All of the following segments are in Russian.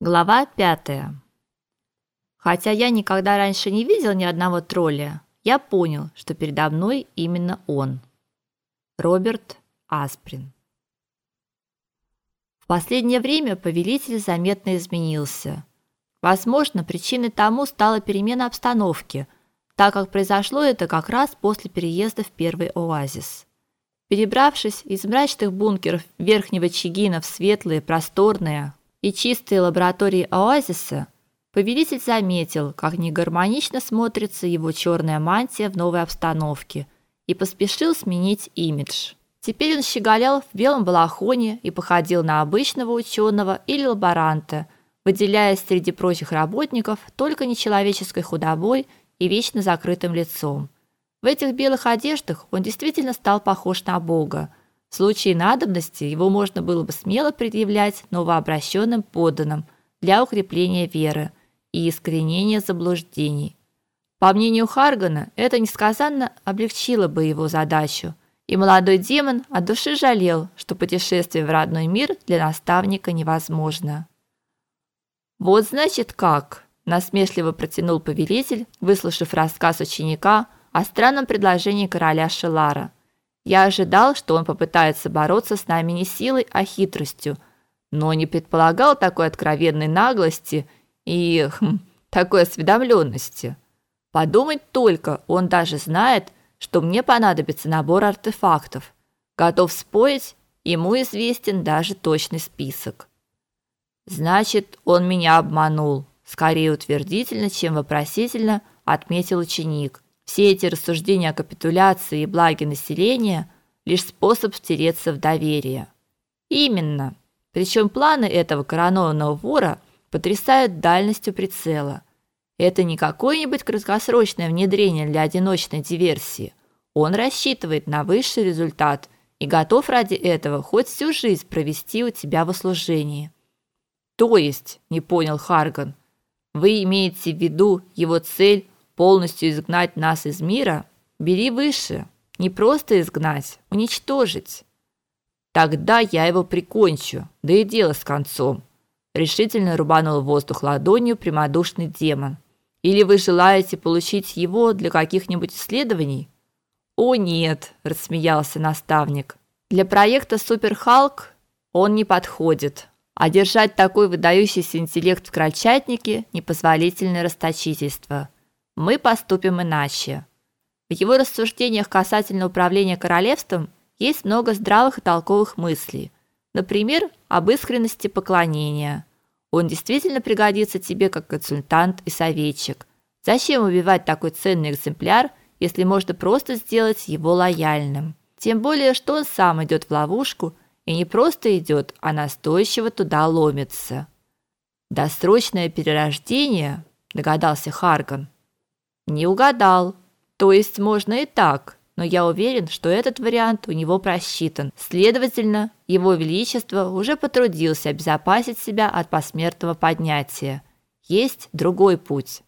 Глава пятая. Хотя я никогда раньше не видел ни одного тролля, я понял, что передо мной именно он. Роберт Асприн. В последнее время повелитель заметно изменился. Возможно, причиной тому стала перемена обстановки, так как произошло это как раз после переезда в первый оазис. Перебравшись из мрачных бункеров Верхнего Чигина в светлые, просторные, и чистые лаборатории оазиса, повелитель заметил, как негармонично смотрится его черная мантия в новой обстановке и поспешил сменить имидж. Теперь он щеголял в белом балахоне и походил на обычного ученого или лаборанта, выделяясь среди прочих работников только нечеловеческой худобой и вечно закрытым лицом. В этих белых одеждах он действительно стал похож на бога, в случае надобности его можно было бы смело предъявлять новообращенным подданным для укрепления веры и искоренения заблуждений. По мнению Харгана, это несказанно облегчило бы его задачу, и молодой демон от души жалел, что путешествие в родной мир для наставника невозможно. Вот значит как, насмешливо протянул повелитель, выслушав рассказ ученика о странном предложении короля Шелара – я ожидал, что он попытается бороться с нами не силой, а хитростью, но не предполагал такой откровенной наглости и хм, такой осведомленности. Подумать только, он даже знает, что мне понадобится набор артефактов. Готов спорить, ему известен даже точный список. Значит, он меня обманул, скорее утвердительно, чем вопросительно отметил ученик. Все эти рассуждения о капитуляции и благе населения лишь способ втереться в доверие. Именно. Причем планы этого коронованного вора потрясают дальностью прицела. Это не какое-нибудь краткосрочное внедрение для одиночной диверсии. Он рассчитывает на высший результат и готов ради этого хоть всю жизнь провести у тебя в услужении. То есть, не понял Харган, вы имеете в виду его цель полностью изгнать нас из мира, бери выше. Не просто изгнать, уничтожить. Тогда я его прикончу, да и дело с концом. Решительно рубанул воздух ладонью прямодушный демон. Или вы желаете получить его для каких-нибудь исследований? О нет, рассмеялся наставник. Для проекта Супер Халк он не подходит. А держать такой выдающийся интеллект в крольчатнике непозволительное расточительство мы поступим иначе. В его рассуждениях касательно управления королевством есть много здравых и толковых мыслей. Например, об искренности поклонения. Он действительно пригодится тебе как консультант и советчик. Зачем убивать такой ценный экземпляр, если можно просто сделать его лояльным? Тем более, что он сам идет в ловушку и не просто идет, а настойчиво туда ломится. Досрочное перерождение, догадался Харган. Не угадал. То есть можно и так, но я уверен, что этот вариант у него просчитан. Следовательно, его величество уже потрудился обезопасить себя от посмертного поднятия. Есть другой путь.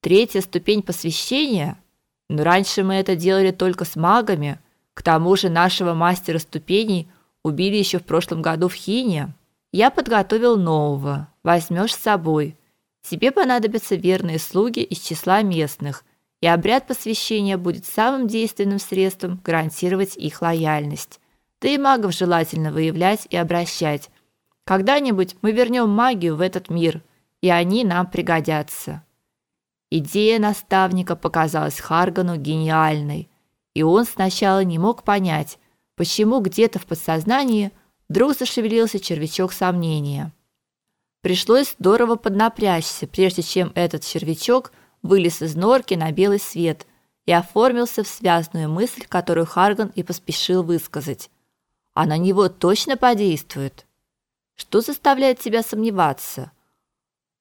Третья ступень посвящения. Но раньше мы это делали только с магами. К тому же нашего мастера ступеней убили еще в прошлом году в Хине. Я подготовил нового. Возьмешь с собой. Тебе понадобятся верные слуги из числа местных, и обряд посвящения будет самым действенным средством гарантировать их лояльность. Да и магов желательно выявлять и обращать. Когда-нибудь мы вернем магию в этот мир, и они нам пригодятся. Идея наставника показалась Харгану гениальной, и он сначала не мог понять, почему где-то в подсознании вдруг зашевелился червячок сомнения. Пришлось здорово поднапрячься, прежде чем этот червячок вылез из норки на белый свет и оформился в связную мысль, которую Харган и поспешил высказать. А на него точно подействует. Что заставляет тебя сомневаться?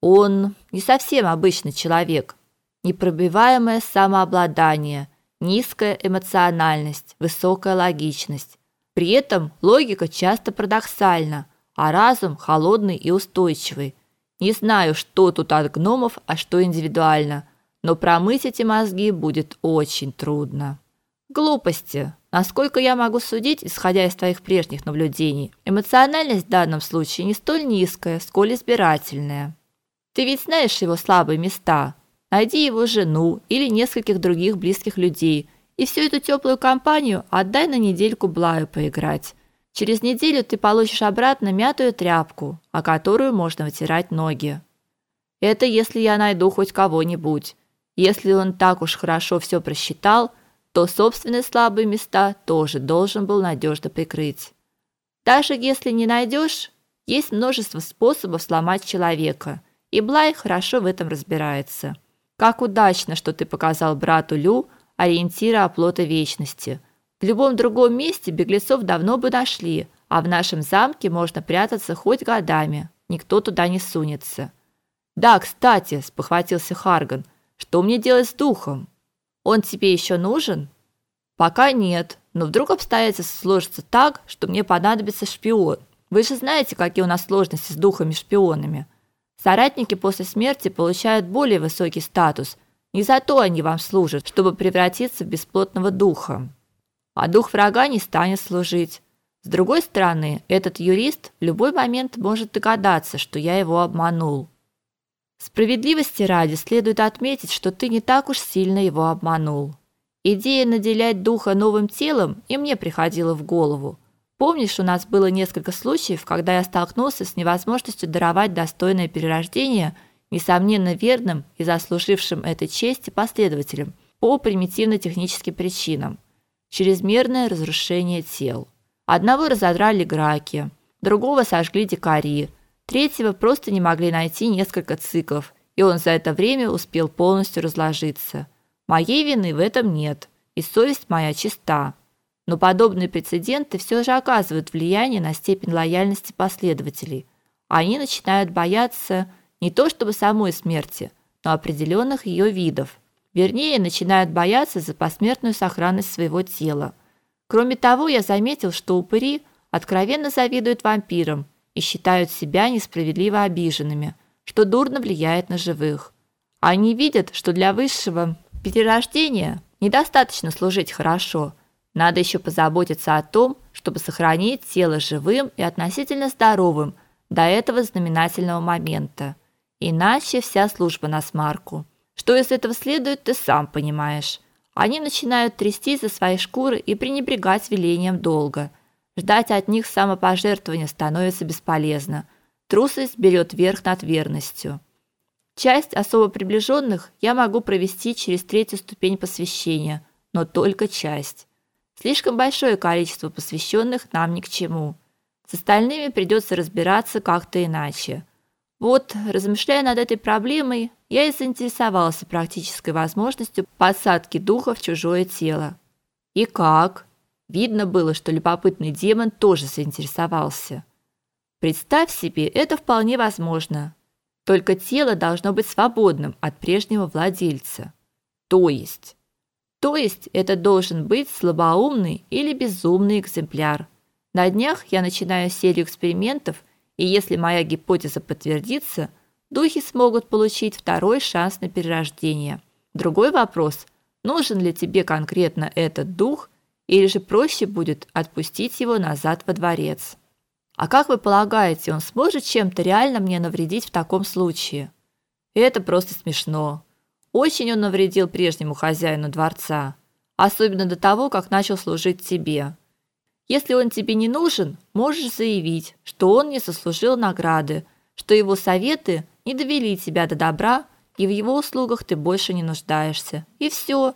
Он не совсем обычный человек. Непробиваемое самообладание, низкая эмоциональность, высокая логичность. При этом логика часто парадоксальна – а разум холодный и устойчивый. Не знаю, что тут от гномов, а что индивидуально, но промыть эти мозги будет очень трудно. Глупости, Насколько я могу судить, исходя из твоих прежних наблюдений, эмоциональность в данном случае не столь низкая, сколь избирательная. Ты ведь знаешь его слабые места. Найди его жену или нескольких других близких людей, и всю эту теплую компанию отдай на недельку Блаю поиграть. Через неделю ты получишь обратно мятую тряпку, о которую можно вытирать ноги. Это если я найду хоть кого-нибудь. Если он так уж хорошо все просчитал – то собственные слабые места тоже должен был надежно прикрыть. Даже если не найдешь, есть множество способов сломать человека, и Блай хорошо в этом разбирается. Как удачно, что ты показал брату Лю ориентира оплота вечности. В любом другом месте беглецов давно бы нашли, а в нашем замке можно прятаться хоть годами, никто туда не сунется. Да, кстати, спохватился Харган. Что мне делать с духом? Он тебе еще нужен? Пока нет, но вдруг обстоятельства сложатся так, что мне понадобится шпион. Вы же знаете, какие у нас сложности с духами-шпионами. Соратники после смерти получают более высокий статус. Не за то они вам служат, чтобы превратиться в бесплотного духа. А дух врага не станет служить. С другой стороны, этот юрист в любой момент может догадаться, что я его обманул. Справедливости ради следует отметить, что ты не так уж сильно его обманул. Идея наделять духа новым телом и мне приходила в голову. Помнишь, у нас было несколько случаев, когда я столкнулся с невозможностью даровать достойное перерождение несомненно верным и заслужившим этой чести последователям по примитивно-техническим причинам. Чрезмерное разрушение тел. Одного разодрали граки, другого сожгли дикари, Третьего просто не могли найти несколько циклов, и он за это время успел полностью разложиться. Моей вины в этом нет, и совесть моя чиста. Но подобные прецеденты все же оказывают влияние на степень лояльности последователей. Они начинают бояться не то чтобы самой смерти, но определенных ее видов. Вернее, начинают бояться за посмертную сохранность своего тела. Кроме того, я заметил, что упыри откровенно завидуют вампирам и считают себя несправедливо обиженными, что дурно влияет на живых. Они видят, что для высшего перерождения недостаточно служить хорошо. Надо еще позаботиться о том, чтобы сохранить тело живым и относительно здоровым до этого знаменательного момента. Иначе вся служба на смарку. Что из этого следует, ты сам понимаешь. Они начинают трястись за свои шкуры и пренебрегать велением долга – Ждать от них самопожертвования становится бесполезно. Трусость берет верх над верностью. Часть особо приближенных я могу провести через третью ступень посвящения, но только часть. Слишком большое количество посвященных нам ни к чему. С остальными придется разбираться как-то иначе. Вот, размышляя над этой проблемой, я и заинтересовался практической возможностью подсадки духа в чужое тело. И как? Видно было, что любопытный демон тоже заинтересовался. Представь себе, это вполне возможно. Только тело должно быть свободным от прежнего владельца. То есть, то есть это должен быть слабоумный или безумный экземпляр. На днях я начинаю серию экспериментов, и если моя гипотеза подтвердится, духи смогут получить второй шанс на перерождение. Другой вопрос: нужен ли тебе конкретно этот дух? Или же проще будет отпустить его назад во дворец. А как вы полагаете, он сможет чем-то реально мне навредить в таком случае? Это просто смешно. Очень он навредил прежнему хозяину дворца, особенно до того, как начал служить тебе. Если он тебе не нужен, можешь заявить, что он не заслужил награды, что его советы не довели тебя до добра, и в его услугах ты больше не нуждаешься. И все.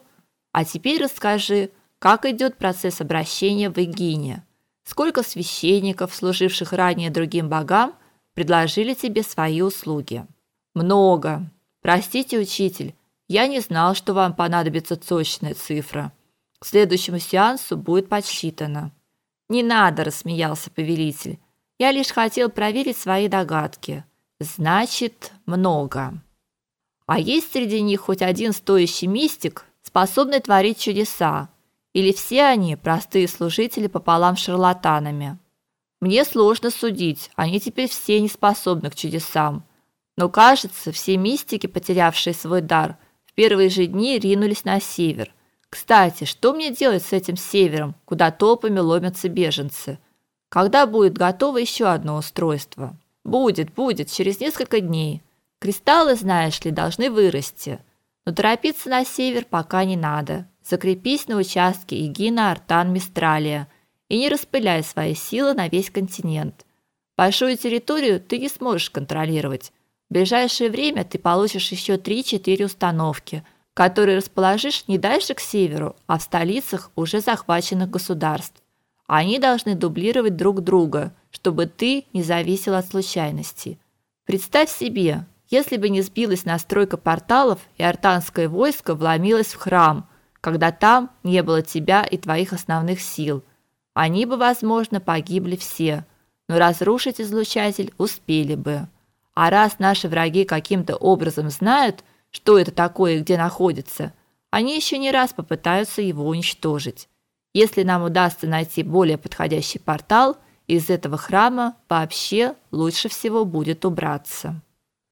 А теперь расскажи, как идет процесс обращения в Игине? Сколько священников, служивших ранее другим богам, предложили тебе свои услуги? Много. Простите, учитель, я не знал, что вам понадобится точная цифра. К следующему сеансу будет подсчитано. Не надо, рассмеялся повелитель. Я лишь хотел проверить свои догадки. Значит, много. А есть среди них хоть один стоящий мистик, способный творить чудеса? Или все они простые служители пополам шарлатанами? Мне сложно судить, они теперь все не способны к чудесам. Но, кажется, все мистики, потерявшие свой дар, в первые же дни ринулись на север. Кстати, что мне делать с этим севером, куда толпами ломятся беженцы? Когда будет готово еще одно устройство? Будет, будет, через несколько дней. Кристаллы, знаешь ли, должны вырасти. Но торопиться на север пока не надо. Закрепись на участке Игина, Артан, Мистралия и не распыляй свои силы на весь континент. Большую территорию ты не сможешь контролировать. В ближайшее время ты получишь еще 3-4 установки – которые расположишь не дальше к северу, а в столицах уже захваченных государств. Они должны дублировать друг друга, чтобы ты не зависел от случайностей. Представь себе, если бы не сбилась настройка порталов и артанское войско вломилось в храм, когда там не было тебя и твоих основных сил. Они бы, возможно, погибли все, но разрушить излучатель успели бы. А раз наши враги каким-то образом знают, что это такое и где находится, они еще не раз попытаются его уничтожить. Если нам удастся найти более подходящий портал, из этого храма вообще лучше всего будет убраться.